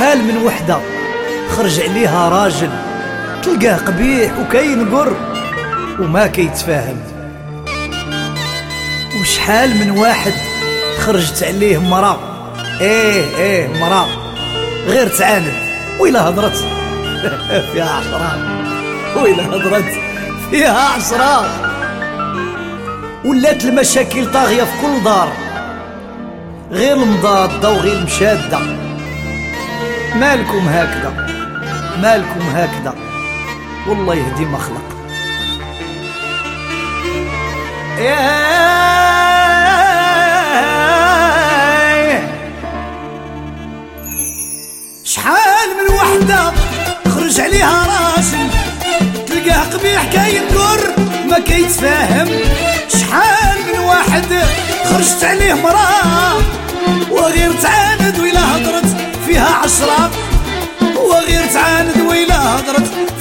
شحال من وحدة. خرج عليها راجل تلقاه قبيح وكينقر وما كيتفاهم. وشحال من واحد خرجت عليه مرا إيه إيه مرا غير تعاند. وإلا هضرت. فيها عشرات وإلا هضرت. فيها عشرات ولات المشاكل طاغية في كل دار. غير المضادة وغير المشادة مالكم هكذا. مالكم هكذا. والله يهدي ما خلق. شحال من وحدة خرج عليها راجل تلقاه قبيح كينقر ما كيتفاهم. شحال من واحد خرجت عليه مرأة وغير تعاند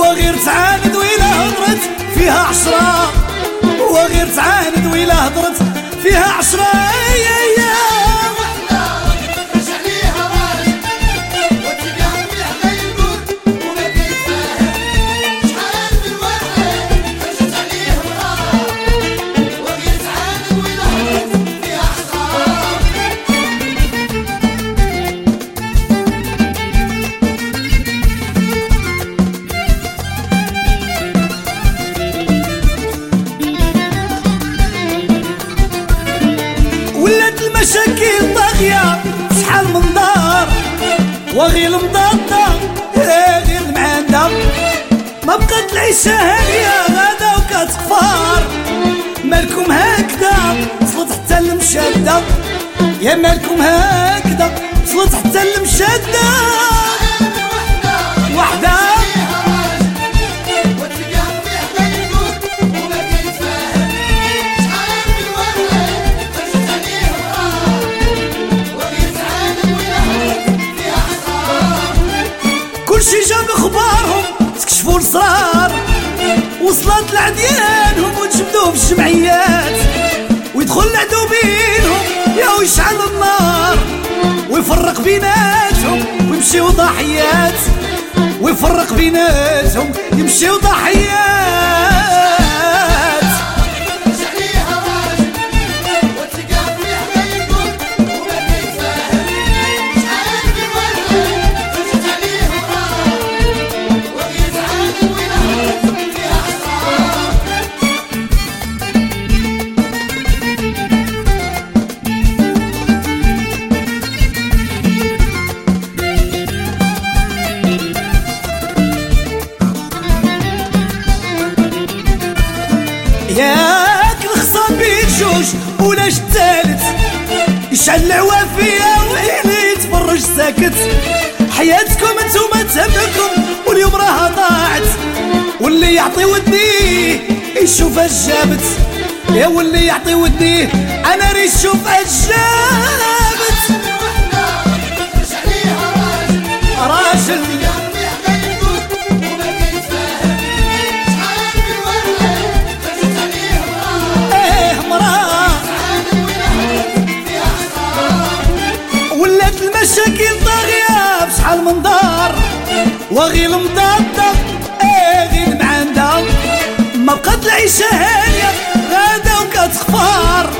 وغير تعاند ويلا هضرت فيها عشرة. وغير تعاند ويلا هضرت فيها عشرة. وغير المضادة غير المعاندة ما بقات العيشة هانية غادا وكتقفار مالكم هكذا وصلت حتى المشادة يا مالكم هكذا وصلت حتى المشادة وصلت لعديانهم وتجبدوا في الجمعيات. ويدخل العدو بينهم يا ويشعل النار. ويفرق بيناتهم ويمشيو ضحيات. ويفرق بيناتهم يمشيو ضحيات. ياك الخصام بين جوج ولا الثالث يشعل العوافية ويلي يتفرج ساكت؟ حياتكم انتوما تهمكم واليوم راها ضاعت واللي يعطي وديه يشوف جابت يا واللي يعطي وديه أنا ريش شوف جابت المشاكل طاغية بشحال من دار وغير المضادة إيه غير معندة. ما بقات العيشة هانية غادة وكتخفار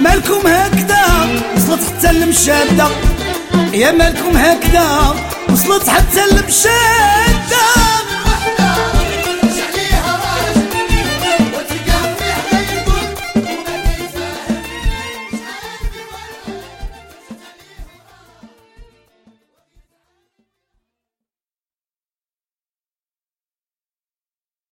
مالكم هكذا وصلت حتى المشادة يا مالكم هكذا وصلت حتى المشادة